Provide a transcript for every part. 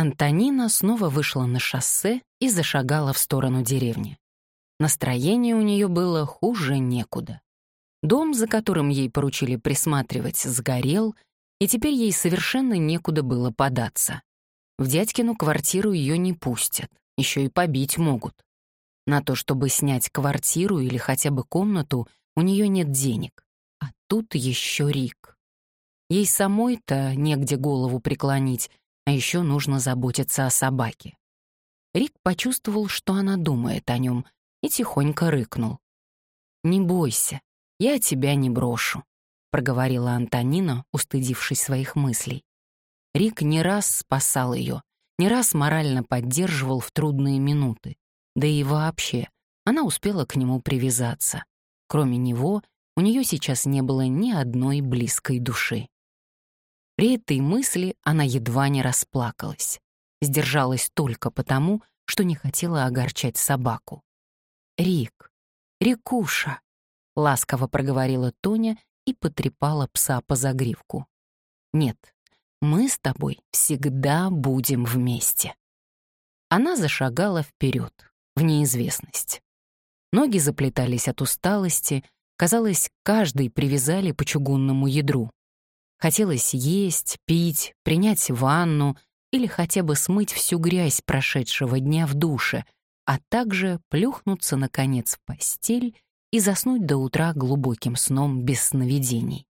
Антонина снова вышла на шоссе и зашагала в сторону деревни. Настроение у нее было хуже некуда. Дом, за которым ей поручили присматривать, сгорел, и теперь ей совершенно некуда было податься. В дядькину квартиру ее не пустят, еще и побить могут. На то, чтобы снять квартиру или хотя бы комнату, у нее нет денег. А тут еще Рик. Ей самой-то негде голову преклонить, а еще нужно заботиться о собаке. Рик почувствовал, что она думает о нем, и тихонько рыкнул. «Не бойся, я тебя не брошу», — проговорила Антонина, устыдившись своих мыслей. Рик не раз спасал ее, не раз морально поддерживал в трудные минуты. Да и вообще, она успела к нему привязаться. Кроме него, у нее сейчас не было ни одной близкой души. При этой мысли она едва не расплакалась. Сдержалась только потому, что не хотела огорчать собаку. «Рик, Рикуша», — ласково проговорила Тоня и потрепала пса по загривку. «Нет, мы с тобой всегда будем вместе». Она зашагала вперед, в неизвестность. Ноги заплетались от усталости, казалось, каждый привязали по чугунному ядру. Хотелось есть, пить, принять ванну или хотя бы смыть всю грязь прошедшего дня в душе — а также плюхнуться, наконец, в постель и заснуть до утра глубоким сном без сновидений.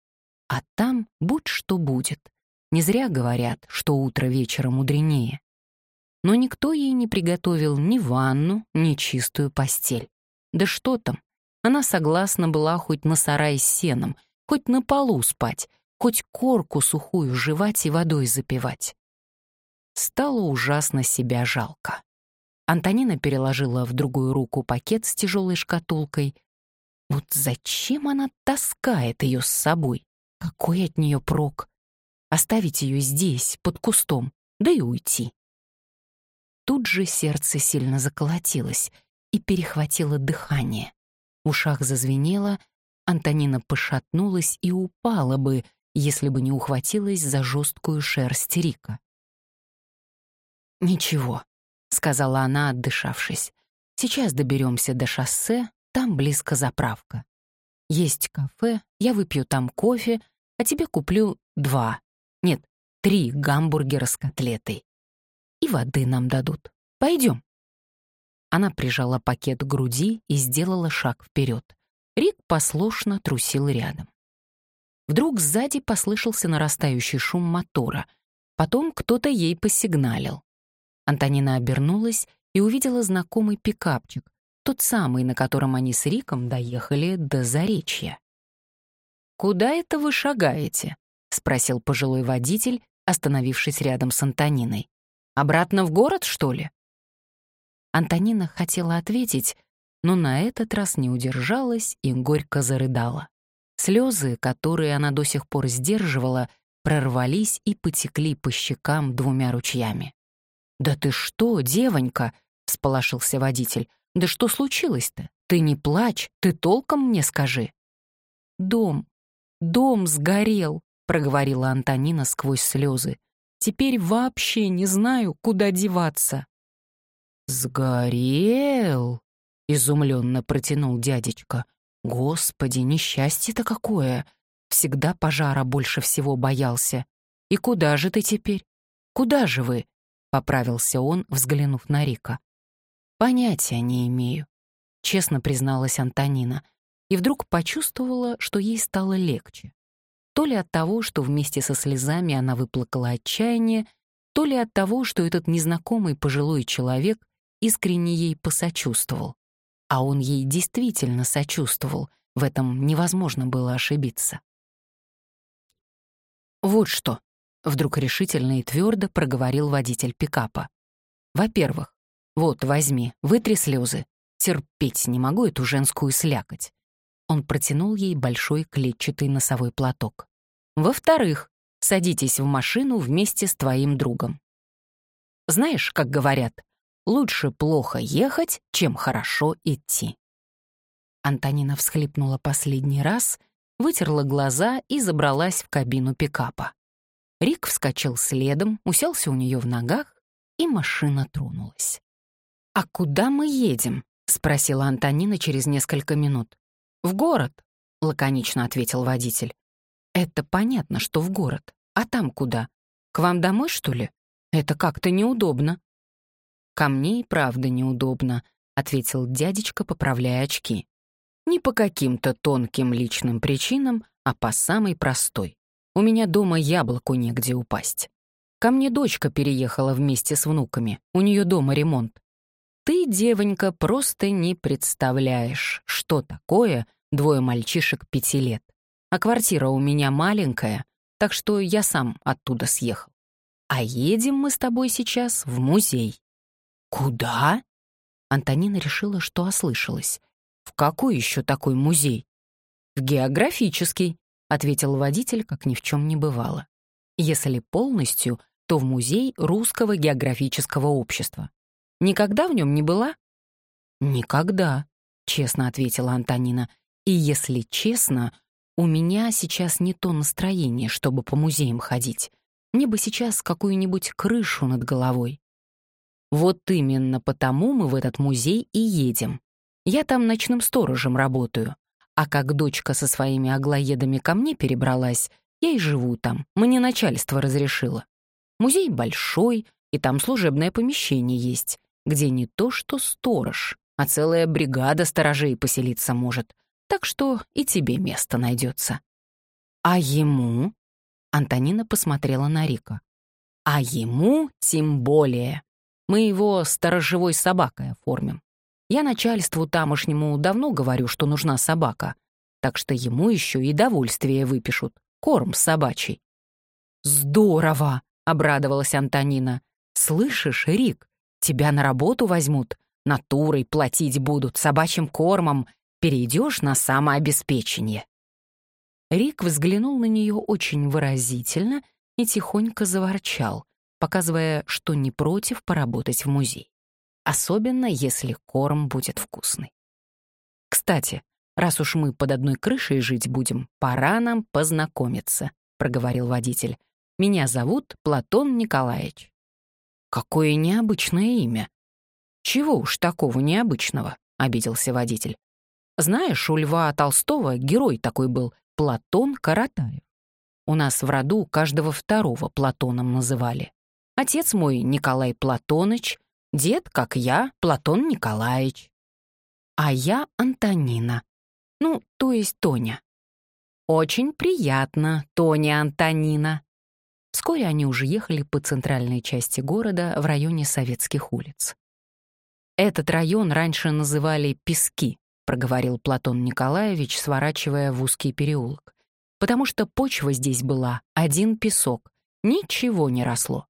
А там будь что будет. Не зря говорят, что утро вечера мудренее. Но никто ей не приготовил ни ванну, ни чистую постель. Да что там, она согласна была хоть на сарай с сеном, хоть на полу спать, хоть корку сухую жевать и водой запивать. Стало ужасно себя жалко. Антонина переложила в другую руку пакет с тяжелой шкатулкой. Вот зачем она таскает ее с собой? Какой от нее прок? Оставить ее здесь, под кустом, да и уйти. Тут же сердце сильно заколотилось и перехватило дыхание. В ушах зазвенело, Антонина пошатнулась и упала бы, если бы не ухватилась за жесткую шерсть Рика. Ничего, — сказала она, отдышавшись. «Сейчас доберемся до шоссе, там близко заправка. Есть кафе, я выпью там кофе, а тебе куплю два, нет, три гамбургера с котлетой. И воды нам дадут. Пойдем». Она прижала пакет к груди и сделала шаг вперед. Рик послушно трусил рядом. Вдруг сзади послышался нарастающий шум мотора. Потом кто-то ей посигналил. Антонина обернулась и увидела знакомый пикапчик, тот самый, на котором они с Риком доехали до Заречья. «Куда это вы шагаете?» — спросил пожилой водитель, остановившись рядом с Антониной. «Обратно в город, что ли?» Антонина хотела ответить, но на этот раз не удержалась и горько зарыдала. Слезы, которые она до сих пор сдерживала, прорвались и потекли по щекам двумя ручьями. «Да ты что, девонька?» — всполошился водитель. «Да что случилось-то? Ты не плачь, ты толком мне скажи». «Дом, дом сгорел», — проговорила Антонина сквозь слезы. «Теперь вообще не знаю, куда деваться». «Сгорел?» — изумленно протянул дядечка. «Господи, несчастье-то какое! Всегда пожара больше всего боялся. И куда же ты теперь? Куда же вы? поправился он, взглянув на Рика. Понятия не имею, честно призналась Антонина, и вдруг почувствовала, что ей стало легче. То ли от того, что вместе со слезами она выплакала отчаяние, то ли от того, что этот незнакомый пожилой человек искренне ей посочувствовал. А он ей действительно сочувствовал, в этом невозможно было ошибиться. «Вот что», Вдруг решительно и твердо проговорил водитель пикапа. «Во-первых, вот, возьми, вытри слезы. Терпеть не могу эту женскую слякоть». Он протянул ей большой клетчатый носовой платок. «Во-вторых, садитесь в машину вместе с твоим другом. Знаешь, как говорят, лучше плохо ехать, чем хорошо идти». Антонина всхлипнула последний раз, вытерла глаза и забралась в кабину пикапа. Рик вскочил следом, уселся у нее в ногах и машина тронулась. «А куда мы едем?» — спросила Антонина через несколько минут. «В город», — лаконично ответил водитель. «Это понятно, что в город. А там куда? К вам домой, что ли? Это как-то неудобно». «Ко мне и правда неудобно», — ответил дядечка, поправляя очки. «Не по каким-то тонким личным причинам, а по самой простой. У меня дома яблоку негде упасть. Ко мне дочка переехала вместе с внуками, у нее дома ремонт. Ты, девонька, просто не представляешь, что такое двое мальчишек пяти лет. А квартира у меня маленькая, так что я сам оттуда съехал. А едем мы с тобой сейчас в музей. Куда? Антонина решила, что ослышалась. В какой еще такой музей? В географический, ответил водитель, как ни в чем не бывало. Если полностью, то в музей Русского географического общества. Никогда в нем не была?» «Никогда», — честно ответила Антонина. «И если честно, у меня сейчас не то настроение, чтобы по музеям ходить. Мне бы сейчас какую-нибудь крышу над головой». «Вот именно потому мы в этот музей и едем. Я там ночным сторожем работаю. А как дочка со своими аглоедами ко мне перебралась, я и живу там, мне начальство разрешило. Музей большой, и там служебное помещение есть где не то что сторож, а целая бригада сторожей поселиться может, так что и тебе место найдется. А ему? Антонина посмотрела на Рика. А ему тем более. Мы его сторожевой собакой оформим. Я начальству тамошнему давно говорю, что нужна собака, так что ему еще и довольствие выпишут, корм собачий. «Здорово!» — обрадовалась Антонина. «Слышишь, Рик, Тебя на работу возьмут, натурой платить будут, собачьим кормом. Перейдешь на самообеспечение». Рик взглянул на нее очень выразительно и тихонько заворчал, показывая, что не против поработать в музей. Особенно, если корм будет вкусный. «Кстати, раз уж мы под одной крышей жить будем, пора нам познакомиться», — проговорил водитель. «Меня зовут Платон Николаевич». Какое необычное имя. Чего уж такого необычного, обиделся водитель. Знаешь, у Льва Толстого герой такой был, Платон Каратаев. У нас в роду каждого второго Платоном называли. Отец мой Николай Платоныч, дед, как я, Платон Николаевич. А я Антонина. Ну, то есть Тоня. Очень приятно, Тоня Антонина. Вскоре они уже ехали по центральной части города в районе Советских улиц. «Этот район раньше называли Пески», — проговорил Платон Николаевич, сворачивая в узкий переулок, «потому что почва здесь была один песок, ничего не росло.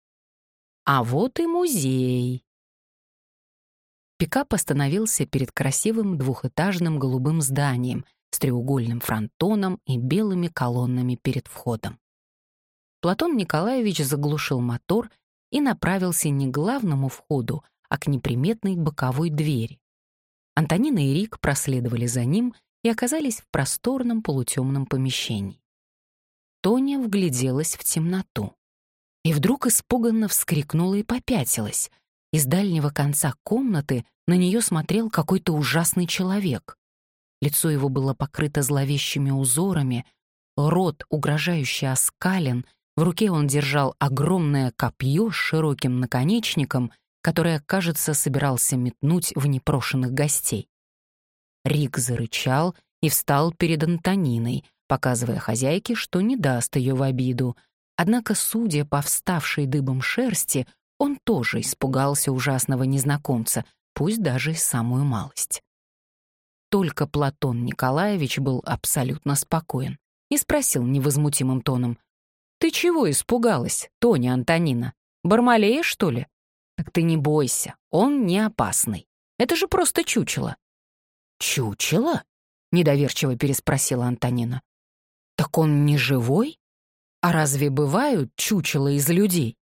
А вот и музей». Пикап остановился перед красивым двухэтажным голубым зданием с треугольным фронтоном и белыми колоннами перед входом. Платон Николаевич заглушил мотор и направился не к главному входу, а к неприметной боковой двери. Антонина и Рик проследовали за ним и оказались в просторном полутемном помещении. Тоня вгляделась в темноту. И вдруг испуганно вскрикнула и попятилась. Из дальнего конца комнаты на нее смотрел какой-то ужасный человек. Лицо его было покрыто зловещими узорами, рот угрожающе оскален, в руке он держал огромное копье с широким наконечником, которое, кажется, собирался метнуть в непрошенных гостей. Рик зарычал и встал перед Антониной, показывая хозяйке, что не даст ее в обиду. Однако, судя по вставшей дыбом шерсти, он тоже испугался ужасного незнакомца, пусть даже и самую малость. Только Платон Николаевич был абсолютно спокоен и спросил невозмутимым тоном, «Ты чего испугалась, Тоня Антонина? Бармалея, что ли?» «Так ты не бойся, он не опасный. Это же просто чучело». «Чучело?» — недоверчиво переспросила Антонина. «Так он не живой? А разве бывают чучела из людей?»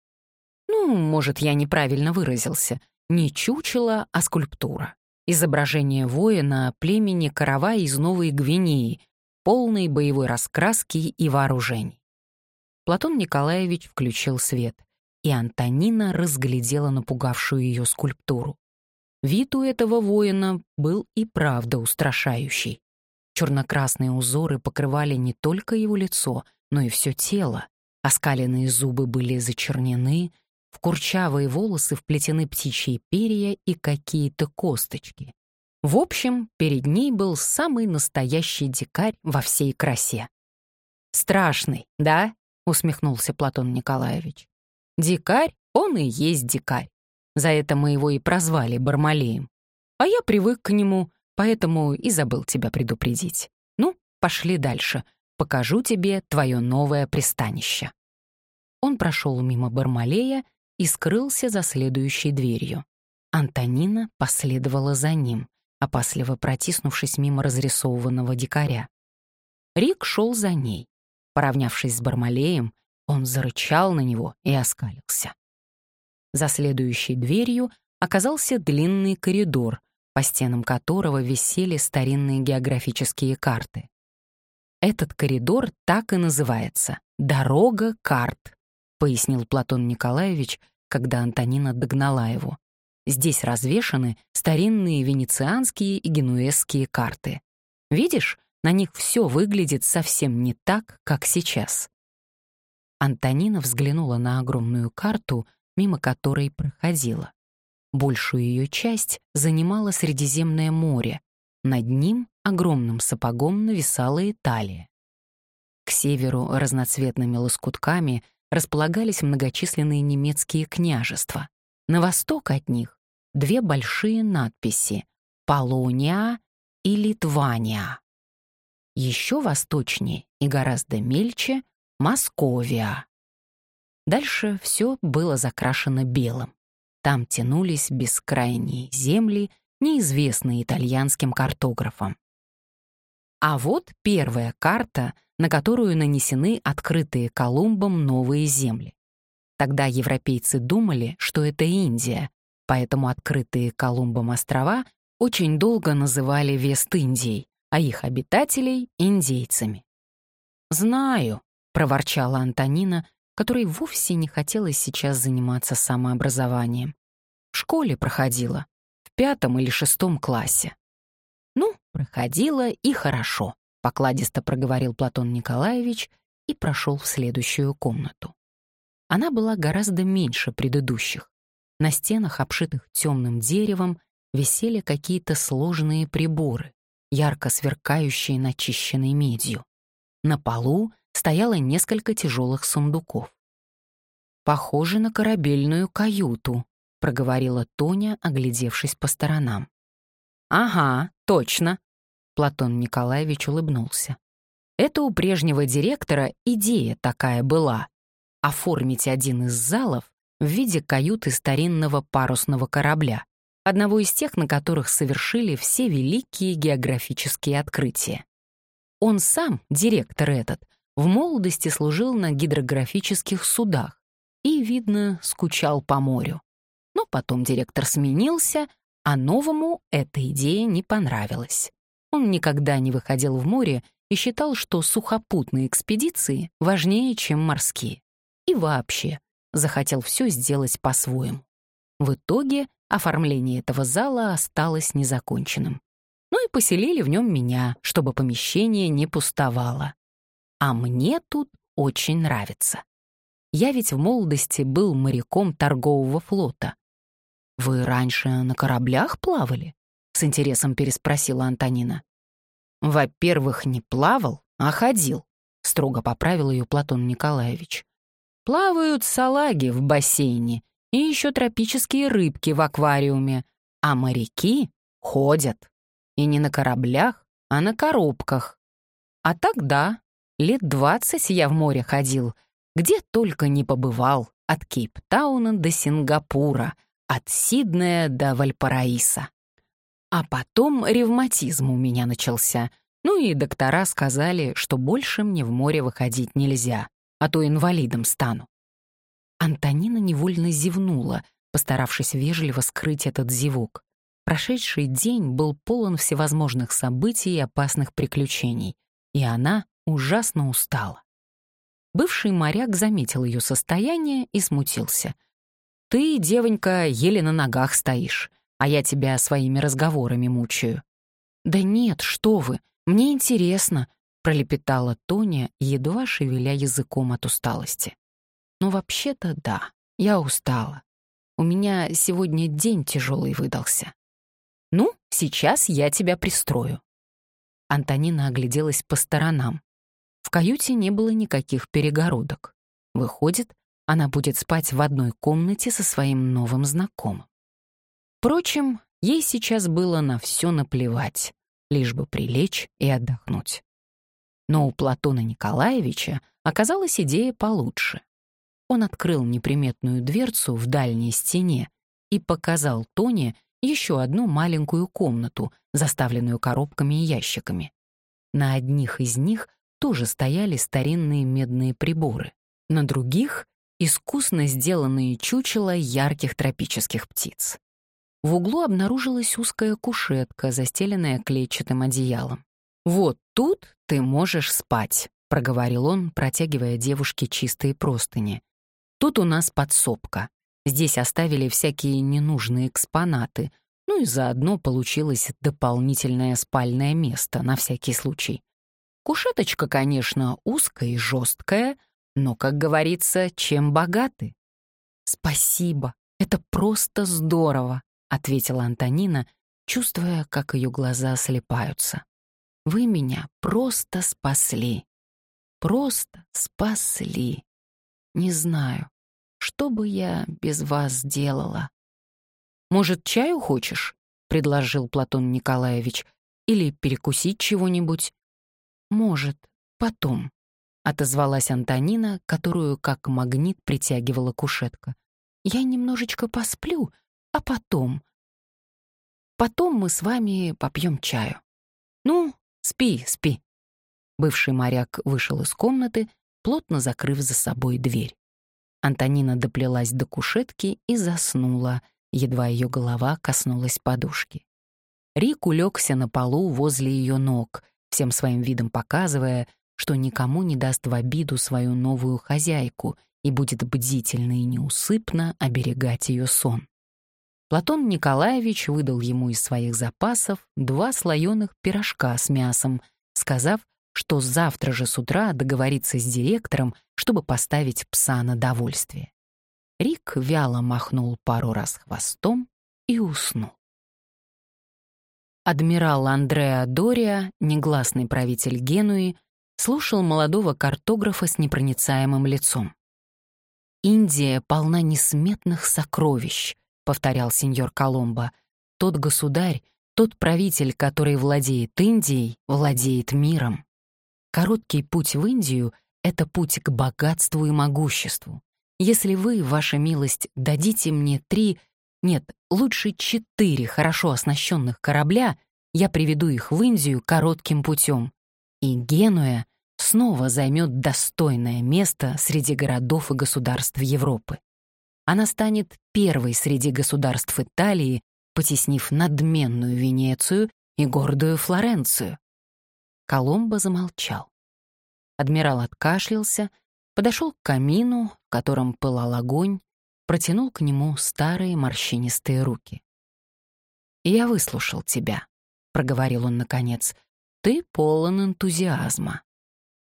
«Ну, может, я неправильно выразился. Не чучело, а скульптура. Изображение воина племени Карава из Новой Гвинеи, полной боевой раскраски и вооружений. Платон Николаевич включил свет. и Антонина разглядела напугавшую ее скульптуру. Вид у этого воина был и правда устрашающий. Черно-красные узоры покрывали не только его лицо, но и все тело. Оскаленные зубы были зачернены, в курчавые волосы вплетены птичьи перья и какие-то косточки. В общем, перед ней был самый настоящий дикарь во всей красе. «Страшный, да?» — усмехнулся Платон Николаевич. «Дикарь, он и есть дикарь. За это мы его и прозвали Бармалеем. А я привык к нему, поэтому и забыл тебя предупредить. Ну, пошли дальше. Покажу тебе твое новое пристанище». Он прошел мимо Бармалея и скрылся за следующей дверью. Антонина последовала за ним, опасливо протиснувшись мимо разрисованного дикаря. Рик шел за ней. Поравнявшись с Бармалеем, он зарычал на него и оскалился. За следующей дверью оказался длинный коридор, по стенам которого висели старинные географические карты. Этот коридор так и называется «Дорога карт», пояснил Платон Николаевич, когда Антонина догнала его. Здесь развешаны старинные венецианские и генуэзские карты. Видишь, на них все выглядит совсем не так, как сейчас. Антонина взглянула на огромную карту, мимо которой проходила. Большую ее часть занимало Средиземное море. Над ним огромным сапогом нависала Италия. К северу разноцветными лоскутками располагались многочисленные немецкие княжества. На восток от них две большие надписи «Полония» и «Литвания». Еще восточнее и гораздо мельче — Московия. Дальше все было закрашено белым. Там тянулись бескрайние земли, неизвестные итальянским картографам. А вот первая карта на которую нанесены открытые Колумбом новые земли. Тогда европейцы думали, что это Индия, поэтому открытые Колумбом острова очень долго называли Вест-Индией, а их обитателей — индейцами. «Знаю», — проворчала Антонина, которой вовсе не хотелось сейчас заниматься самообразованием. В школе проходила, пятом или шестом классе. Ну, проходила и хорошо. — покладисто проговорил Платон Николаевич и прошел в следующую комнату. Она была гораздо меньше предыдущих. На стенах, обшитых темным деревом, висели какие-то сложные приборы, ярко сверкающие начищенной медью. На полу стояло несколько тяжелых сундуков. «Похоже на корабельную каюту», — проговорила Тоня, оглядевшись по сторонам. «Ага, точно», Платон Николаевич улыбнулся. Это у прежнего директора идея такая была — оформить один из залов в виде каюты старинного парусного корабля, одного из тех, на которых совершили все великие географические открытия. Он сам, директор этот, в молодости служил на гидрографических судах и, видно, скучал по морю. Но потом директор сменился, а новому эта идея не понравилась. Он никогда не выходил в море и считал, что сухопутные экспедиции важнее, чем морские. И вообще захотел все сделать по-своему. В итоге оформление этого зала осталось незаконченным. Ну и поселили в нем меня, чтобы помещение не пустовало. А мне тут очень нравится. Я ведь в молодости был моряком торгового флота. «Вы раньше на кораблях плавали?» — с интересом переспросила Антонина. «Во-первых, не плавал, а ходил», — строго поправил ее Платон Николаевич. «Плавают салаги в бассейне и еще тропические рыбки в аквариуме, а моряки ходят. И не на кораблях, а на коробках. А тогда, лет двадцать я в море ходил, где только не побывал, от Кейптауна до Сингапура, от Сиднея до Вальпараиса. А потом ревматизм у меня начался. Ну и доктора сказали, что больше мне в море выходить нельзя, а то инвалидом стану. Антонина невольно зевнула, постаравшись вежливо скрыть этот зевок. Прошедший день был полон всевозможных событий и опасных приключений, и она ужасно устала. Бывший моряк заметил ее состояние и смутился. «Ты, девонька, еле на ногах стоишь, а я тебя своими разговорами мучаю». «Да нет, что вы, мне интересно», — пролепетала Тоня, едва шевеля языком от усталости. «Ну, вообще-то да, я устала. У меня сегодня день тяжелый выдался. Ну, сейчас я тебя пристрою». Антонина огляделась по сторонам. В каюте не было никаких перегородок. Выходит, она будет спать в одной комнате со своим новым знакомым. Впрочем, ей сейчас было на все наплевать, лишь бы прилечь и отдохнуть. Но у Платона Николаевича оказалась идея получше. Он открыл неприметную дверцу в дальней стене и показал Тоне еще одну маленькую комнату, заставленную коробками и ящиками. На одних из них тоже стояли старинные медные приборы, на других — искусно сделанные чучела ярких тропических птиц. В углу обнаружилась узкая кушетка, застеленная клетчатым одеялом. «Вот тут ты можешь спать», — проговорил он, протягивая девушке чистые простыни. «Тут у нас подсобка. Здесь оставили всякие ненужные экспонаты, ну и заодно получилось дополнительное спальное место на всякий случай. Кушеточка, конечно, узкая и жесткая, но, как говорится, чем богаты. «Спасибо, это просто здорово», — ответила Антонина, чувствуя, как ее глаза слепаются. «Вы меня просто спасли. Просто спасли. Не знаю, что бы я без вас сделала». «Может, чаю хочешь?» — предложил Платон Николаевич. «Или перекусить чего-нибудь?» «Может, потом», — отозвалась Антонина, которую как магнит притягивала кушетка. «Я немножечко посплю, а потом... Потом мы с вами попьем чаю. Ну, спи, спи». Бывший моряк вышел из комнаты, плотно закрыв за собой дверь. Антонина доплелась до кушетки и заснула, едва ее голова коснулась подушки. Рик улегся на полу возле ее ног, всем своим видом показывая, что никому не даст в обиду свою новую хозяйку и будет бдительно и неусыпно оберегать ее сон. Платон Николаевич выдал ему из своих запасов два слоеных пирожка с мясом, сказав, что завтра же с утра договорится с директором, чтобы поставить пса на довольствие. Рик вяло махнул пару раз хвостом и уснул. Адмирал Андреа Дория, негласный правитель Генуи, слушал молодого картографа с непроницаемым лицом. «Индия полна несметных сокровищ», — повторял сеньор Коломбо. «Тот государь, тот правитель, который владеет Индией, владеет миром. Короткий путь в Индию — это путь к богатству и могуществу. Если вы, ваша милость, дадите мне три нет, лучше четыре хорошо оснащенных корабля, я приведу их в Индию коротким путем. И Генуя снова займет достойное место среди городов и государств Европы. Она станет первой среди государств Италии, потеснив надменную Венецию и гордую Флоренцию. Коломбо замолчал. Адмирал откашлялся, подошел к камину, в котором пылал огонь, протянул к нему старые морщинистые руки. «Я выслушал тебя», — проговорил он наконец. «Ты полон энтузиазма.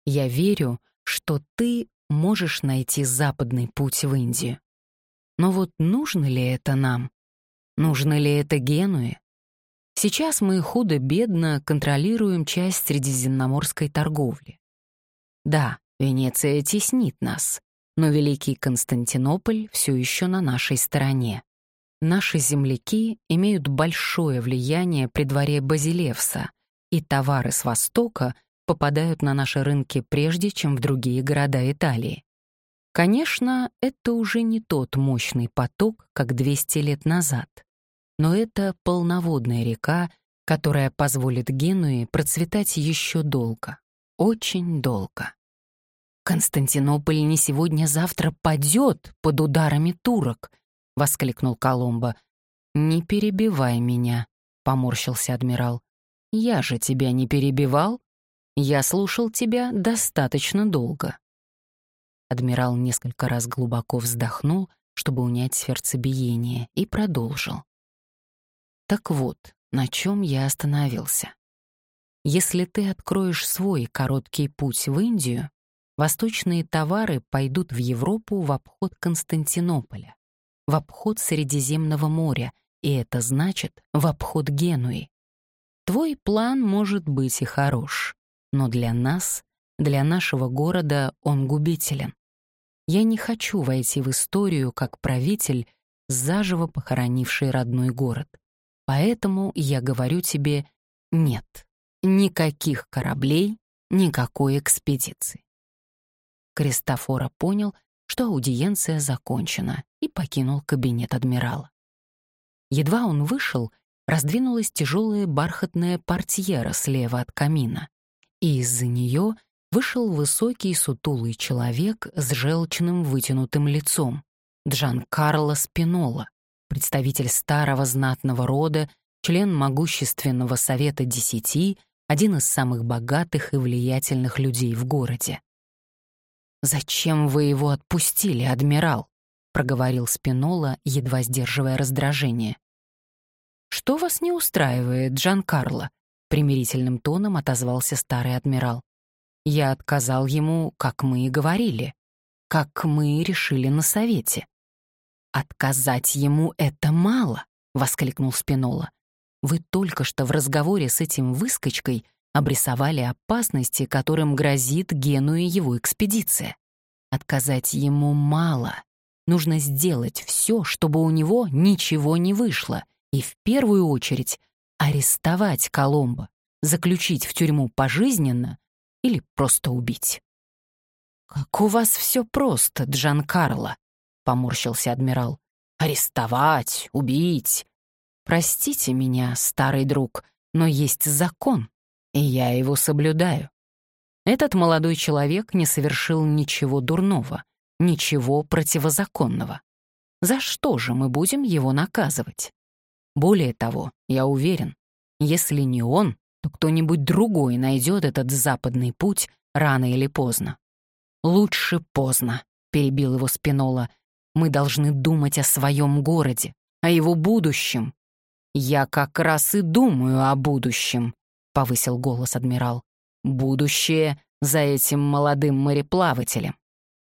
Я верю, что ты можешь найти западный путь в Индию. Но вот нужно ли это нам? Нужно ли это Генуе? Сейчас мы худо-бедно контролируем часть средиземноморской торговли. Да, Венеция теснит нас, но Великий Константинополь все еще на нашей стороне. Наши земляки имеют большое влияние при дворе Базилевса, и товары с Востока попадают на наши рынки прежде, чем в другие города Италии. Конечно, это уже не тот мощный поток, как 200 лет назад, но это полноводная река, которая позволит Генуе процветать еще долго, очень долго. «Константинополь не сегодня-завтра падет под ударами турок», — воскликнул Коломбо. «Не перебивай меня», — поморщился адмирал. «Я же тебя не перебивал. Я слушал тебя достаточно долго». Адмирал несколько раз глубоко вздохнул, чтобы унять сердцебиение, и продолжил. Так вот, на чем я остановился. Если ты откроешь свой короткий путь в Индию, восточные товары пойдут в Европу в обход Константинополя, в обход Средиземного моря, и это значит в обход Генуи. Твой план может быть и хорош, но для нас, для нашего города он губителен. Я не хочу войти в историю как правитель, заживо похоронивший родной город. Поэтому я говорю тебе «нет». Никаких кораблей, никакой экспедиции. Кристофора понял, что аудиенция закончена, и покинул кабинет адмирала. Едва он вышел, раздвинулась тяжелая бархатная портьера слева от камина, и из-за нее вышел высокий сутулый человек с желчным вытянутым лицом, Джан Карло Спинола, представитель старого знатного рода, член могущественного Совета Десяти, один из самых богатых и влиятельных людей в городе. «Зачем вы его отпустили, адмирал?» — проговорил Спинола, едва сдерживая раздражение. «Что вас не устраивает, Джан Карло?» — примирительным тоном отозвался старый адмирал. «Я отказал ему, как мы и говорили, как мы решили на совете». «Отказать ему это мало!» — воскликнул Спинола. Вы только что в разговоре с этим выскочкой обрисовали опасности, которым грозит Гену и его экспедиция. Отказать ему мало. Нужно сделать все, чтобы у него ничего не вышло, и в первую очередь арестовать Коломбо, заключить в тюрьму пожизненно или просто убить. «Как у вас все просто, Джан Карло», — поморщился адмирал. «Арестовать, убить, Простите меня, старый друг, но есть закон, и я его соблюдаю. Этот молодой человек не совершил ничего дурного, ничего противозаконного. За что же мы будем его наказывать? Более того, я уверен, если не он, то кто-нибудь другой найдет этот западный путь рано или поздно. «Лучше поздно», — перебил его Спинола. «Мы должны думать о своем городе, о его будущем, «Я как раз и думаю о будущем», — повысил голос адмирал. «Будущее за этим молодым мореплавателем.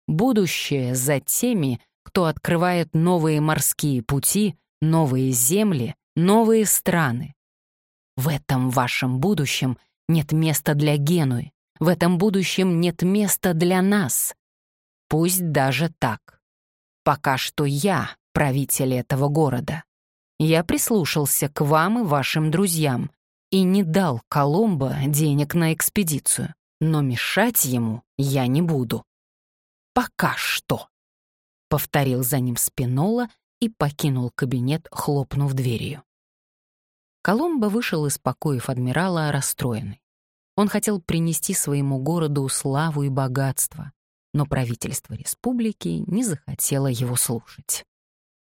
Будущее за теми, кто открывает новые морские пути, новые земли, новые страны. В этом вашем будущем нет места для Генуи, в этом будущем нет места для нас. Пусть даже так. Пока что я правитель этого города. Я прислушался к вам и вашим друзьям и не дал Коломбо денег на экспедицию, но мешать ему я не буду. Пока что. Повторил за ним Спинола и покинул кабинет, хлопнув дверью. Коломбо вышел из покоев адмирала расстроенный. Он хотел принести своему городу славу и богатство, но правительство республики не захотело его слушать.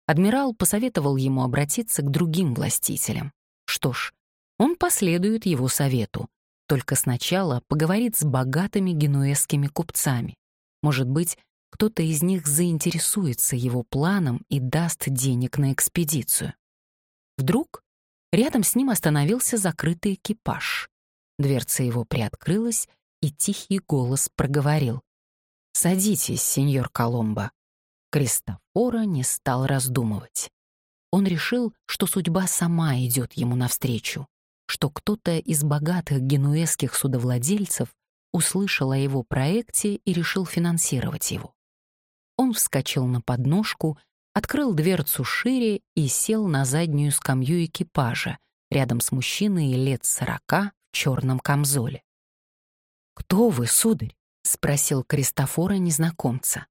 Адмирал посоветовал ему обратиться к другим властителям. Что ж, он последует его совету, только сначала поговорит с богатыми генуэзскими купцами. Может быть, кто-то из них заинтересуется его планом и даст денег на экспедицию. Вдруг рядом с ним остановился закрытый экипаж. Дверца его приоткрылась, и тихий голос проговорил. «Садитесь, сеньор Коломбо. Кристофора не стал раздумывать. Он решил, что судьба сама идет ему навстречу, что кто-то из богатых генуэзских судовладельцев услышал о его проекте и решил финансировать его. Он вскочил на подножку, открыл дверцу шире и сел на заднюю скамью экипажа, рядом с мужчиной лет сорока в черном камзоле. «Кто вы, сударь?» — спросил Кристофора незнакомца.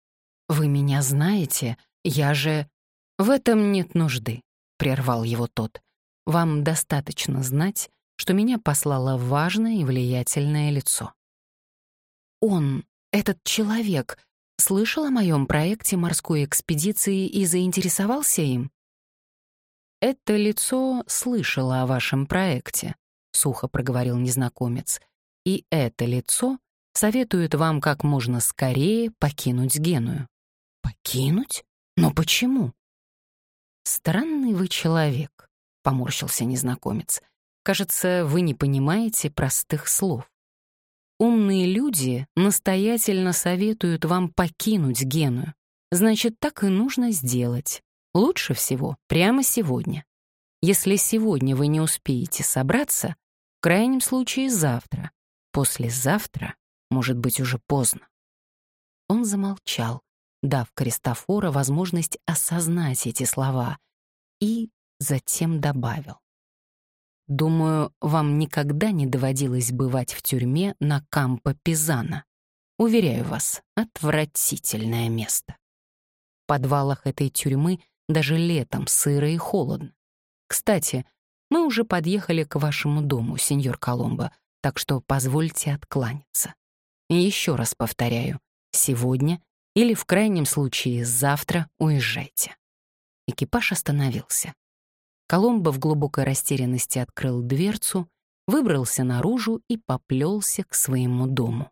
«Вы меня знаете? Я же...» «В этом нет нужды», — прервал его тот. «Вам достаточно знать, что меня послало важное и влиятельное лицо». «Он, этот человек, слышал о моем проекте морской экспедиции и заинтересовался им?» «Это лицо слышало о вашем проекте», — сухо проговорил незнакомец. «И это лицо советует вам как можно скорее покинуть Геную. Покинуть? Но почему? Странный вы человек, поморщился незнакомец. Кажется, вы не понимаете простых слов. Умные люди настоятельно советуют вам покинуть Геную. Значит, так и нужно сделать. Лучше всего прямо сегодня. Если сегодня вы не успеете собраться, в крайнем случае завтра. Послезавтра может быть уже поздно. Он замолчал, дав Кристофора возможность осознать эти слова, и затем добавил. Думаю, вам никогда не доводилось бывать в тюрьме на Кампо Пизана. Уверяю вас, отвратительное место. В подвалах этой тюрьмы даже летом сыро и холодно. Кстати, мы уже подъехали к вашему дому, сеньор Коломбо, так что позвольте откланяться. Еще раз повторяю, сегодня или в крайнем случае завтра уезжайте. Экипаж остановился. Коломбо в глубокой растерянности открыл дверцу, выбрался наружу и поплелся к своему дому.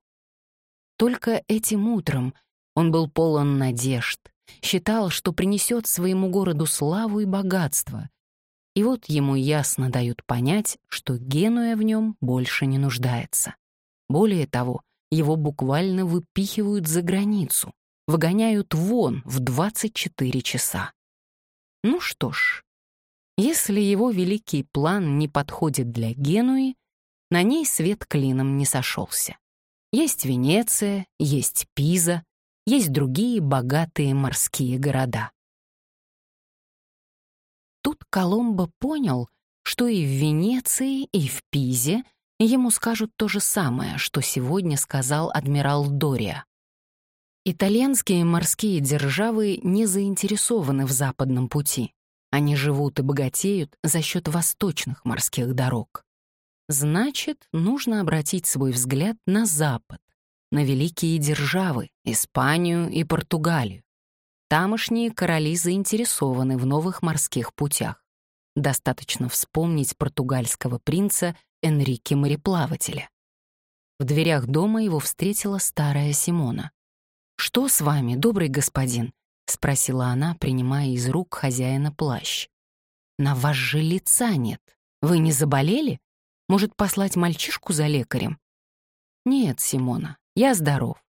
Только этим утром он был полон надежд, считал, что принесет своему городу славу и богатство. И вот ему ясно дают понять, что Генуя в нем больше не нуждается. Более того, его буквально выпихивают за границу, выгоняют вон в 24 часа. Ну что ж, если его великий план не подходит для Генуи, на ней свет клином не сошелся. Есть Венеция, есть Пиза, есть другие богатые морские города. Тут Коломбо понял, что и в Венеции, и в Пизе ему скажут то же самое, что сегодня сказал адмирал Дория. Итальянские морские державы не заинтересованы в западном пути. Они живут и богатеют за счет восточных морских дорог. Значит, нужно обратить свой взгляд на Запад, на великие державы — Испанию и Португалию. Тамошние короли заинтересованы в новых морских путях. Достаточно вспомнить португальского принца Энрике Мореплавателя. В дверях дома его встретила старая Симона. «Что с вами, добрый господин?» — спросила она, принимая из рук хозяина плащ. «На вас же лица нет. Вы не заболели? Может, послать мальчишку за лекарем?» «Нет, Симона, я здоров.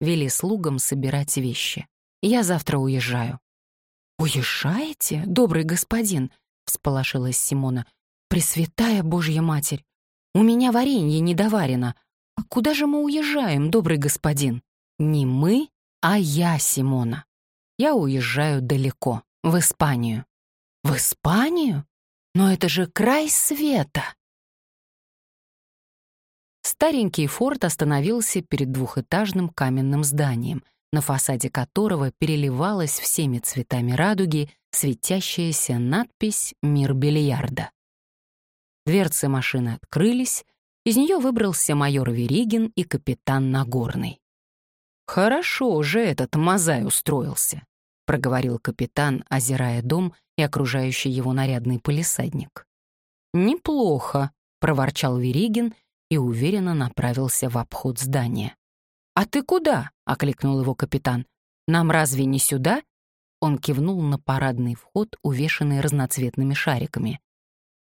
Вели слугам собирать вещи. Я завтра уезжаю». «Уезжаете, добрый господин?» — всполошилась Симона. «Пресвятая Божья Матерь! У меня варенье недоварено. А куда же мы уезжаем, добрый господин?» «Не мы, а я, Симона я уезжаю далеко, в Испанию. В Испанию? Но это же край света! Старенький форт остановился перед двухэтажным каменным зданием, на фасаде которого переливалась всеми цветами радуги светящаяся надпись «Мир бильярда». Дверцы машины открылись, из нее выбрался майор Веригин и капитан Нагорный. «Хорошо же этот Мазай устроился», — проговорил капитан, озирая дом и окружающий его нарядный полисадник. «Неплохо», — проворчал Веригин и уверенно направился в обход здания. «А ты куда?» — окликнул его капитан. «Нам разве не сюда?» Он кивнул на парадный вход, увешанный разноцветными шариками.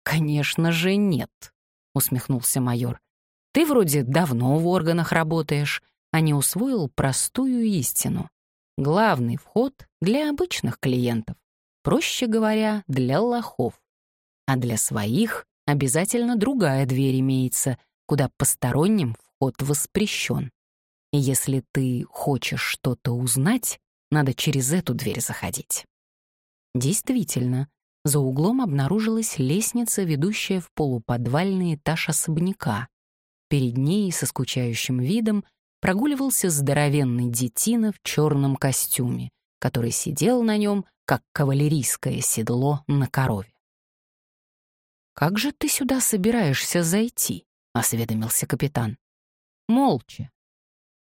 «Конечно же нет», — усмехнулся майор. «Ты вроде давно в органах работаешь, а не усвоил простую истину. Главный вход для обычных клиентов, проще говоря, для лохов. А для своих обязательно другая дверь имеется, куда посторонним вход воспрещен. Если ты хочешь что-то узнать, надо через эту дверь заходить. Действительно, за углом обнаружилась лестница, ведущая в полуподвальный этаж особняка. Перед ней со скучающим видом прогуливался здоровенный детина в черном костюме, который сидел на нем, как кавалерийское седло на корове. «Как же ты сюда собираешься зайти?» — осведомился капитан. «Молча».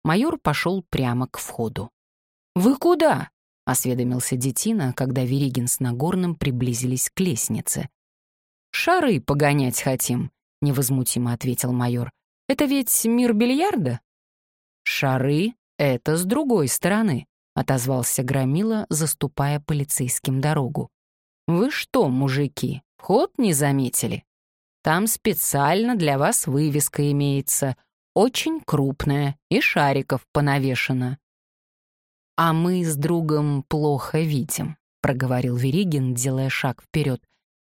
Майор пошел прямо к входу. «Вы куда?» — осведомился детина, когда Веригин с Нагорным приблизились к лестнице. «Шары погонять хотим», — невозмутимо ответил майор. «Это ведь мир бильярда?» «Шары — это с другой стороны», — отозвался Громила, заступая полицейским дорогу. «Вы что, мужики, вход не заметили? Там специально для вас вывеска имеется, очень крупная, и шариков понавешено». «А мы с другом плохо видим», — проговорил Веригин, делая шаг вперед.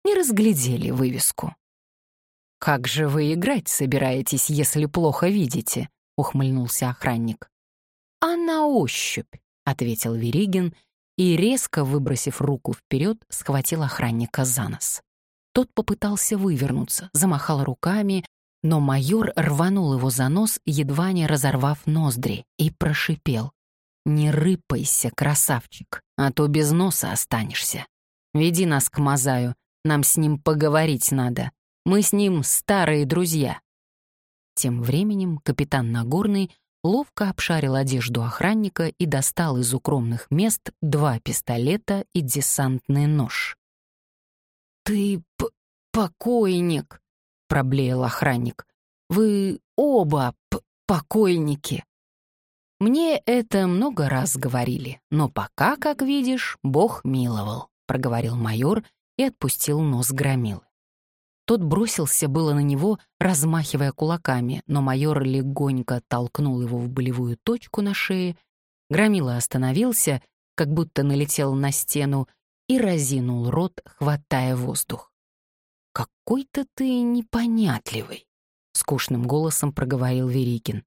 «Не разглядели вывеску». «Как же вы играть собираетесь, если плохо видите?» — ухмыльнулся охранник. «А на ощупь», — ответил Веригин и, резко выбросив руку вперед, схватил охранника за нос. Тот попытался вывернуться, замахал руками, но майор рванул его за нос, едва не разорвав ноздри, и прошипел. «Не рыпайся, красавчик, а то без носа останешься. Веди нас к Мазаю, нам с ним поговорить надо. Мы с ним старые друзья». Тем временем капитан Нагорный ловко обшарил одежду охранника и достал из укромных мест два пистолета и десантный нож. «Ты покойник», — проблеял охранник. «Вы оба покойники». «Мне это много раз говорили, но пока, как видишь, Бог миловал», — проговорил майор и отпустил нос громилы. Тот бросился было на него, размахивая кулаками, но майор легонько толкнул его в болевую точку на шее. Громила остановился, как будто налетел на стену, и разинул рот, хватая воздух. «Какой-то ты непонятливый», — скучным голосом проговорил Верикин.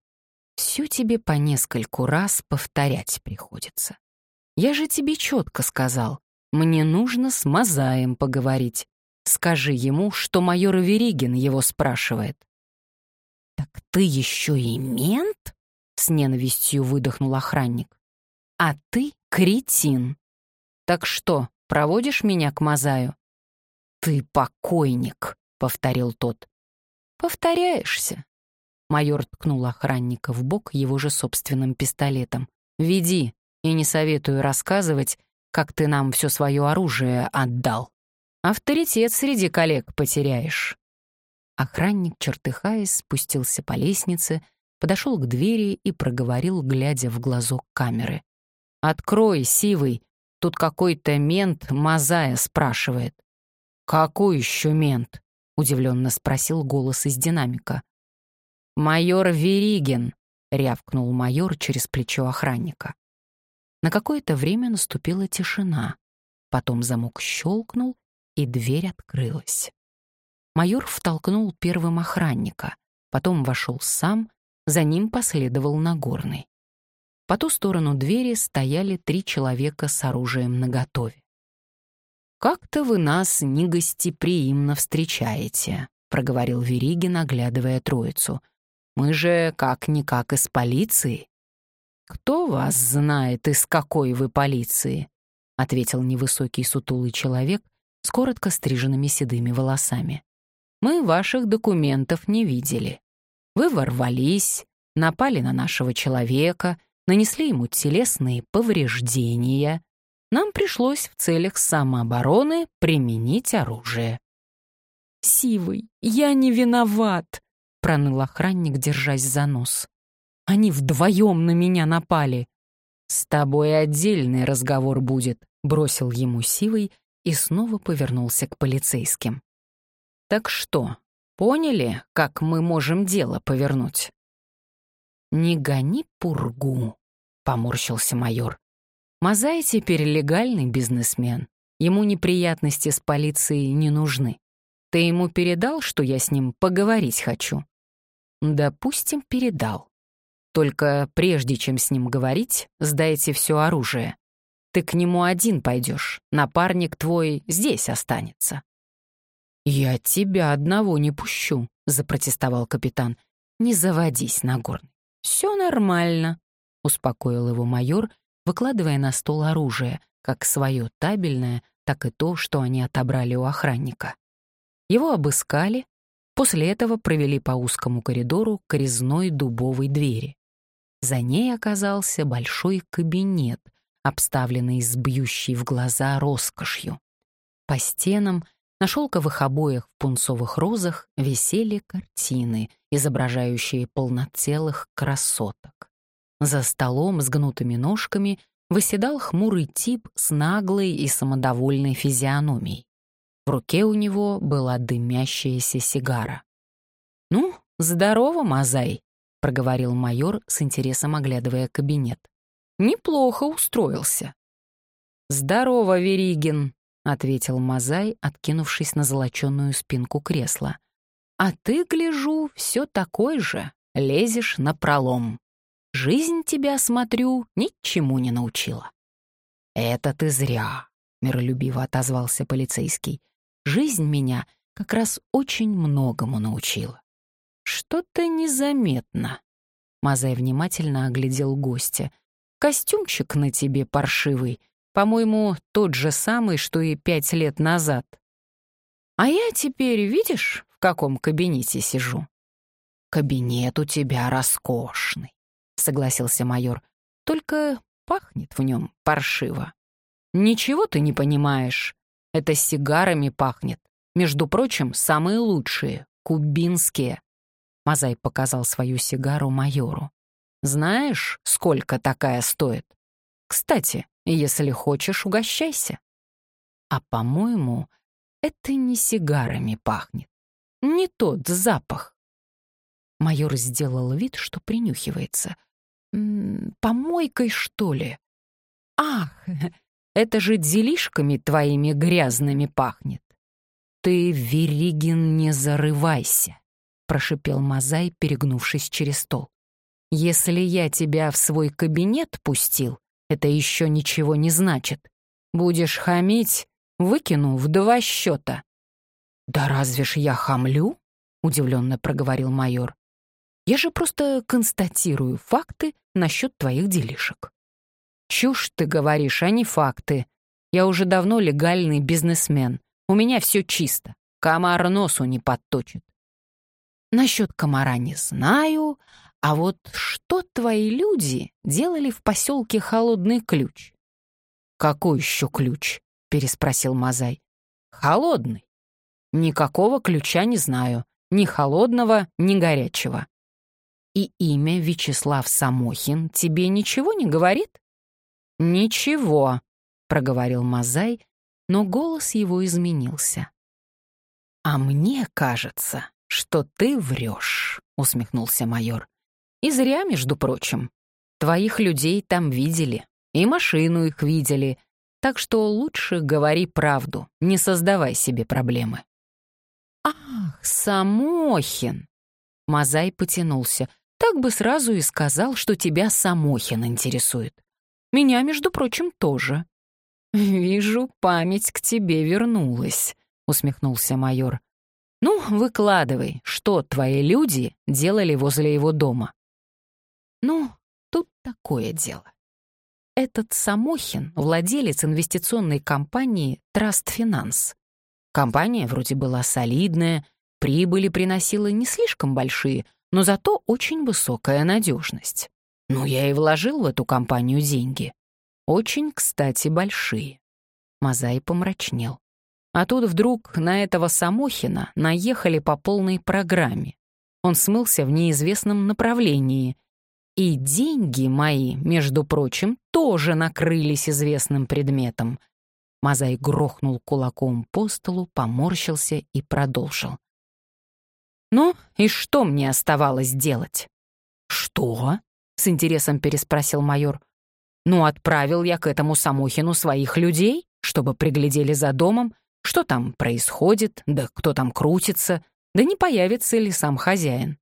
«Все тебе по нескольку раз повторять приходится. Я же тебе четко сказал, мне нужно с Мазаем поговорить. Скажи ему, что майор Веригин его спрашивает». «Так ты еще и мент?» — с ненавистью выдохнул охранник. «А ты кретин. Так что, проводишь меня к Мазаю?» «Ты покойник», — повторил тот. «Повторяешься». Майор ткнул охранника в бок его же собственным пистолетом. «Веди, и не советую рассказывать, как ты нам все свое оружие отдал». Авторитет среди коллег потеряешь». Охранник, чертыхаясь, спустился по лестнице, подошел к двери и проговорил, глядя в глазок камеры. «Открой, Сивый, тут какой-то мент Мазая спрашивает». «Какой еще мент?» — удивленно спросил голос из динамика. «Майор Веригин», — рявкнул майор через плечо охранника. На какое-то время наступила тишина. Потом замок щелкнул, и дверь открылась. Майор втолкнул первым охранника, потом вошел сам, за ним последовал Нагорный. По ту сторону двери стояли три человека с оружием наготове. «Как-то вы нас негостеприимно встречаете», — проговорил Веригин, оглядывая троицу. «Мы же как-никак из полиции». «Кто вас знает, из какой вы полиции?» — ответил невысокий сутулый человек с коротко стриженными седыми волосами. «Мы ваших документов не видели. Вы ворвались, напали на нашего человека, нанесли ему телесные повреждения. Нам пришлось в целях самообороны применить оружие». «Сивый, я не виноват», — проныл охранник, держась за нос. «Они вдвоем на меня напали». «С тобой отдельный разговор будет», — бросил ему Сивый и снова повернулся к полицейским. «Так что, поняли, как мы можем дело повернуть?» «Не гони пургу», — поморщился майор. «Мазай теперь легальный бизнесмен. Ему неприятности с полицией не нужны. Ты ему передал, что я с ним поговорить хочу?» «Допустим, передал. Только прежде чем с ним говорить, сдайте все оружие. Ты к нему один пойдешь, напарник твой здесь останется». «Я тебя одного не пущу», — запротестовал капитан. «Не заводись, Нагорный. Все нормально», — успокоил его майор, выкладывая на стол оружие, как свое табельное, так и то, что они отобрали у охранника. Его обыскали, после этого провели по узкому коридору к резной дубовой двери. За ней оказался большой кабинет — обставленный с бьющей в глаза роскошью. По стенам на шелковых обоях в пунцовых розах висели картины, изображающие полноцелых красоток. За столом с гнутыми ножками выседал хмурый тип с наглой и самодовольной физиономией. В руке у него была дымящаяся сигара. «Ну, здорово, Мазай», — проговорил майор с интересом оглядывая кабинет. «Неплохо устроился». «Здорово, Веригин», — ответил Мазай, откинувшись на золоченую спинку кресла. «А ты, гляжу, все такой же, лезешь на пролом. Жизнь тебя, смотрю, ничему не научила». «Это ты зря», — миролюбиво отозвался полицейский. «Жизнь меня как раз очень многому научила». «Что-то незаметно». Мазай внимательно оглядел гостя. «Костюмчик на тебе паршивый, по-моему, тот же самый, что и пять лет назад. А я теперь, видишь, в каком кабинете сижу?» «Кабинет у тебя роскошный», — согласился майор. «Только пахнет в нем паршиво». «Ничего ты не понимаешь. Это сигарами пахнет. Между прочим, самые лучшие, кубинские». Мазай показал свою сигару майору. «Знаешь, сколько такая стоит? Кстати, если хочешь, угощайся». А, по-моему, это не сигарами пахнет. Не тот запах. Майор сделал вид, что принюхивается. «Помойкой, что ли?» «Ах, это же делишками твоими грязными пахнет!» «Ты, Веригин, не зарывайся!» — прошипел Мазай, перегнувшись через стол. «Если я тебя в свой кабинет пустил, это еще ничего не значит. Будешь хамить, выкину в два счета». «Да разве ж я хамлю?» — удивленно проговорил майор. «Я же просто констатирую факты насчет твоих делишек». «Чушь ты говоришь, а не факты. Я уже давно легальный бизнесмен. У меня все чисто. Комар носу не подточит». «Насчет комара не знаю, а вот что твои люди делали в поселке Холодный Ключ? Какой еще ключ? переспросил Мазай. Холодный. Никакого ключа не знаю. Ни холодного, ни горячего. И имя Вячеслав Самохин тебе ничего не говорит? Ничего, проговорил Мазай, но голос его изменился. А мне кажется, что ты врешь, усмехнулся майор. И зря, между прочим. Твоих людей там видели, и машину их видели, так что лучше говори правду, не создавай себе проблемы. «Ах, Самохин!» Мазай потянулся. «Так бы сразу и сказал, что тебя Самохин интересует. Меня, между прочим, тоже». «Вижу, память к тебе вернулась», — усмехнулся майор. «Ну, выкладывай, что твои люди делали возле его дома?» Ну, тут такое дело. Этот Самохин — владелец инвестиционной компании Trust Finance. Компания вроде была солидная, прибыли приносила не слишком большие, но зато очень высокая надежность. Ну, я и вложил в эту компанию деньги. Очень, кстати, большие. Мазай помрачнел. А тут вдруг на этого Самохина наехали по полной программе. Он смылся в неизвестном направлении — и деньги мои, между прочим, тоже накрылись известным предметом. Мазай грохнул кулаком по столу, поморщился и продолжил. «Ну, и что мне оставалось делать?» «Что?» — с интересом переспросил майор. «Ну, отправил я к этому Самохину своих людей, чтобы приглядели за домом, что там происходит, да кто там крутится, да не появится ли сам хозяин.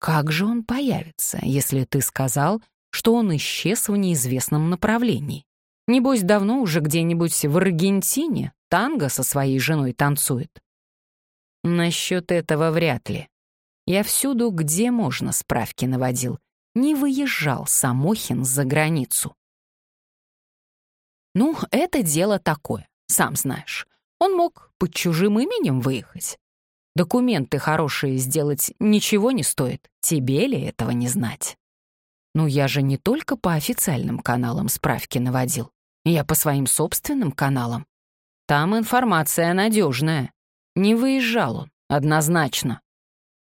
Как же он появится, если ты сказал, что он исчез в неизвестном направлении? Небось, давно уже где-нибудь в Аргентине танго со своей женой танцует. Насчет этого вряд ли. Я всюду, где можно, справки наводил. Не выезжал Самохин за границу. Ну, это дело такое, сам знаешь. Он мог под чужим именем выехать. Документы хорошие сделать ничего не стоит. Тебе ли этого не знать? Ну, я же не только по официальным каналам справки наводил. Я по своим собственным каналам. Там информация надежная. Не выезжал он, однозначно.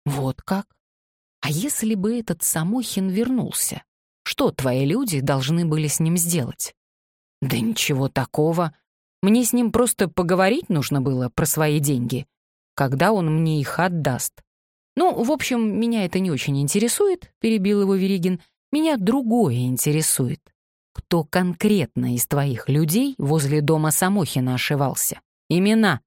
Вот как? А если бы этот Самохин вернулся? Что твои люди должны были с ним сделать? Да ничего такого. Мне с ним просто поговорить нужно было про свои деньги. Когда он мне их отдаст? Ну, в общем, меня это не очень интересует, перебил его Веригин. Меня другое интересует. Кто конкретно из твоих людей возле дома Самохина ошивался? Имена.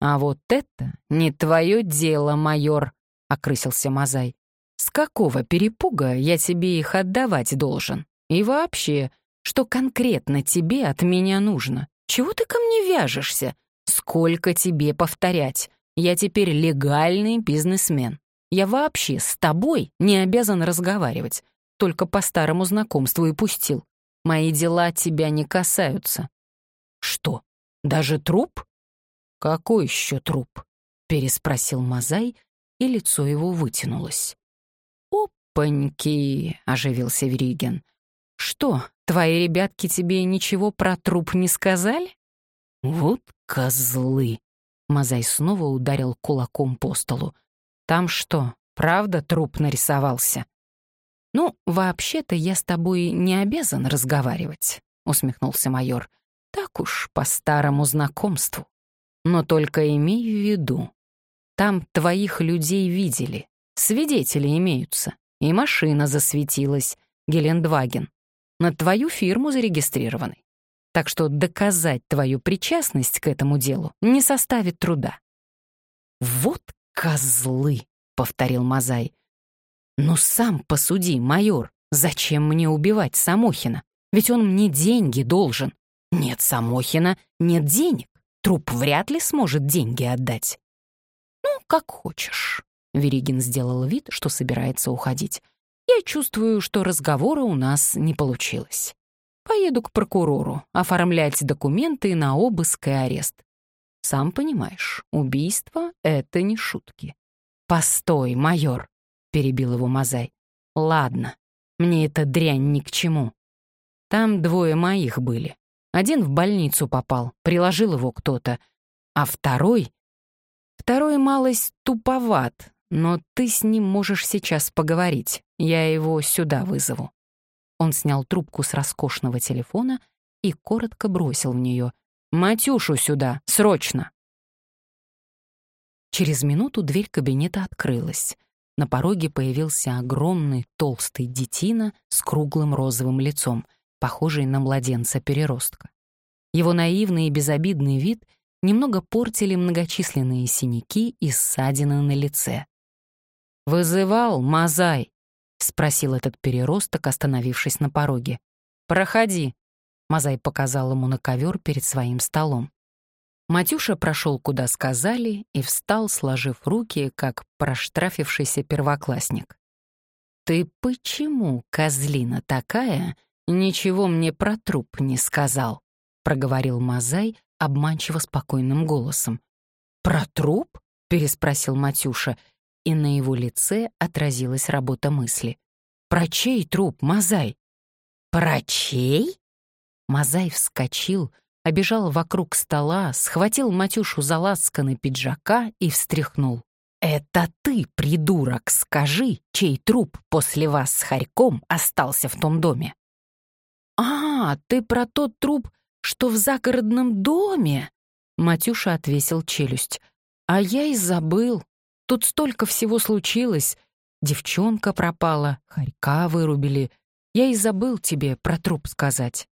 А вот это не твое дело, майор, окрысился Мазай. С какого перепуга я тебе их отдавать должен? И вообще, что конкретно тебе от меня нужно? Чего ты ко мне вяжешься? Сколько тебе повторять? Я теперь легальный бизнесмен. Я вообще с тобой не обязан разговаривать. Только по старому знакомству и пустил. Мои дела тебя не касаются. Что, даже труп? Какой еще труп? Переспросил Мазай, и лицо его вытянулось. «Опаньки!» — оживился Вериген. «Что, твои ребятки тебе ничего про труп не сказали?» «Вот козлы!» — Мазай снова ударил кулаком по столу. «Там что, правда труп нарисовался?» «Ну, вообще-то я с тобой не обязан разговаривать», — усмехнулся майор. «Так уж по старому знакомству. Но только имей в виду, там твоих людей видели, свидетели имеются, и машина засветилась, Гелендваген, на твою фирму зарегистрированный. Так что доказать твою причастность к этому делу не составит труда». «Вот козлы!» — повторил Мазай. «Ну сам посуди, майор, зачем мне убивать Самохина? Ведь он мне деньги должен. Нет Самохина, нет денег. Труп вряд ли сможет деньги отдать». «Ну, как хочешь», — Веригин сделал вид, что собирается уходить. «Я чувствую, что разговора у нас не получилось. Поеду к прокурору оформлять документы на обыск и арест. Сам понимаешь, убийство — это не шутки. Постой, майор перебил его Мазай. «Ладно, мне эта дрянь ни к чему. Там двое моих были. Один в больницу попал, приложил его кто-то, а второй... Второй малость туповат, но ты с ним можешь сейчас поговорить. Я его сюда вызову». Он снял трубку с роскошного телефона и коротко бросил в нее. «Матюшу сюда, срочно!» Через минуту дверь кабинета открылась. На пороге появился огромный толстый детина с круглым розовым лицом, похожий на младенца-переростка. Его наивный и безобидный вид немного портили многочисленные синяки и ссадины на лице. «Вызывал, Мазай?» — спросил этот переросток, остановившись на пороге. «Проходи», — Мазай показал ему на ковер перед своим столом. Матюша прошел, куда сказали, и встал, сложив руки, как проштрафившийся первоклассник. «Ты почему, козлина такая, ничего мне про труп не сказал?» — проговорил Мазай обманчиво спокойным голосом. «Про труп?» — переспросил Матюша, и на его лице отразилась работа мысли. «Про чей труп, Мазай?» «Про чей?» Мазай вскочил, обежал вокруг стола, схватил Матюшу за лацканы пиджака и встряхнул. «Это ты, придурок, скажи, чей труп после вас с Харьком остался в том доме?» «А, ты про тот труп, что в загородном доме?» Матюша отвесил челюсть. «А я и забыл. Тут столько всего случилось. Девчонка пропала, Харька вырубили. Я и забыл тебе про труп сказать».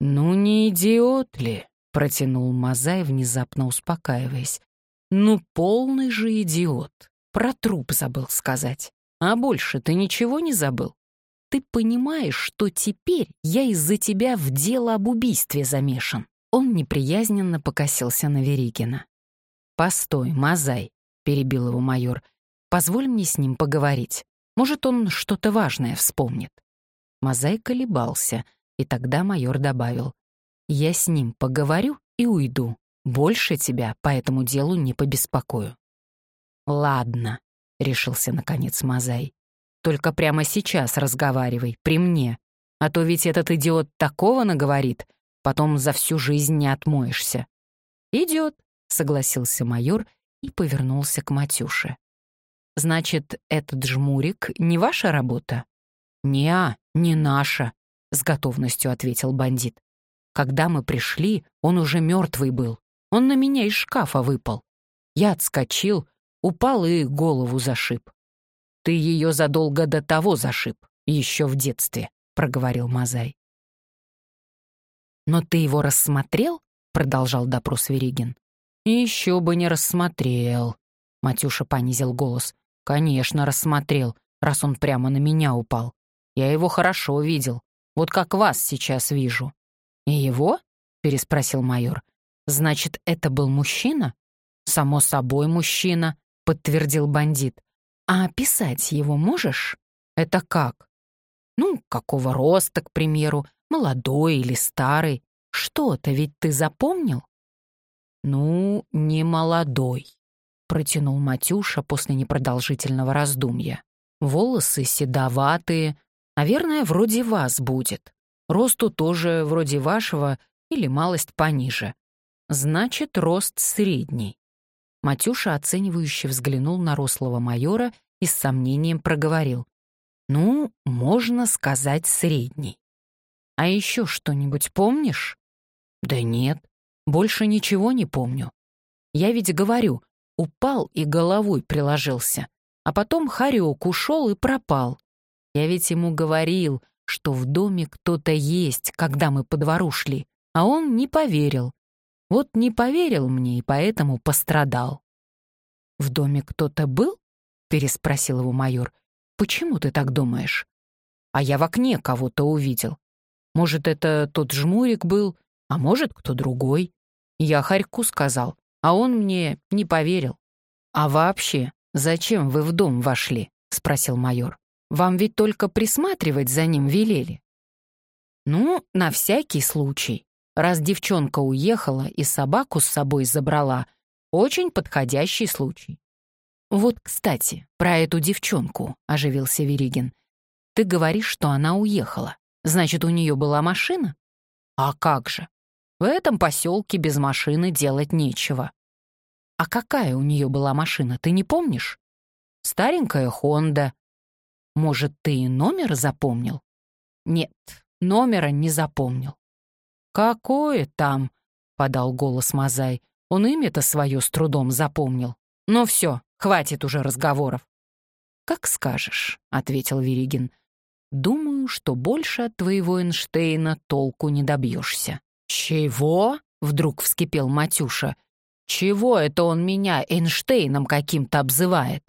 «Ну не идиот ли?» — протянул Мазай, внезапно успокаиваясь. «Ну полный же идиот. Про труп забыл сказать. А больше ты ничего не забыл? Ты понимаешь, что теперь я из-за тебя в дело об убийстве замешан?» Он неприязненно покосился на Веригина. «Постой, Мазай», — перебил его майор. «Позволь мне с ним поговорить. Может, он что-то важное вспомнит». Мазай колебался — и тогда майор добавил, «Я с ним поговорю и уйду. Больше тебя по этому делу не побеспокою». «Ладно», — решился наконец Мазай. «Только прямо сейчас разговаривай, при мне. А то ведь этот идиот такого наговорит, потом за всю жизнь не отмоешься». «Идет», — согласился майор и повернулся к Матюше. «Значит, этот жмурик не ваша работа?» «Не, не наша», — с готовностью ответил бандит. «Когда мы пришли, он уже мертвый был. Он на меня из шкафа выпал. Я отскочил, упал и голову зашиб. Ты ее задолго до того зашиб, еще в детстве», — проговорил Мазай. «Но ты его рассмотрел?» — продолжал допрос Веригин. «Еще бы не рассмотрел», — Матюша понизил голос. «Конечно, рассмотрел, раз он прямо на меня упал. Я его хорошо видел, вот как вас сейчас вижу». «И его?» — переспросил майор. «Значит, это был мужчина?» «Само собой мужчина», — подтвердил бандит. «А описать его можешь?» «Это как?» «Ну, какого роста, к примеру, молодой или старый. Что-то ведь ты запомнил?» «Ну, не молодой», — протянул Матюша после непродолжительного раздумья. «Волосы седоватые, наверное, вроде вас будет. Росту тоже вроде вашего или малость пониже. Значит, рост средний». Матюша оценивающе взглянул на рослого майора и с сомнением проговорил. «Ну, можно сказать, средний. А еще что-нибудь помнишь?» «Да нет, больше ничего не помню. Я ведь говорю, упал и головой приложился, а потом Харек ушел и пропал. Я ведь ему говорил, что в доме кто-то есть, когда мы по двору шли, а он не поверил. Вот не поверил мне и поэтому пострадал. «В доме кто-то был?» — переспросил его майор. «Почему ты так думаешь?» «А я в окне кого-то увидел. Может, это тот жмурик был, а может, кто другой. Я Харьку сказал, а он мне не поверил. «А вообще, зачем вы в дом вошли?» — спросил майор. «Вам ведь только присматривать за ним велели». «Ну, на всякий случай. Раз девчонка уехала и собаку с собой забрала, очень подходящий случай». «Вот, кстати, про эту девчонку», — оживился Веригин. «Ты говоришь, что она уехала. Значит, у нее была машина?» «А как же? В этом поселке без машины делать нечего. А какая у нее была машина, ты не помнишь? Старенькая Хонда. Может, ты и номер запомнил? Нет, номера не запомнил. Какое там? подал голос Мазай. Он имя-то свое с трудом запомнил. Ну все, хватит уже разговоров. «Как скажешь», — ответил Веригин. «Думаю, что больше от твоего Эйнштейна толку не добьешься. «Чего?» — вдруг вскипел Матюша. «Чего это он меня Эйнштейном каким-то обзывает?»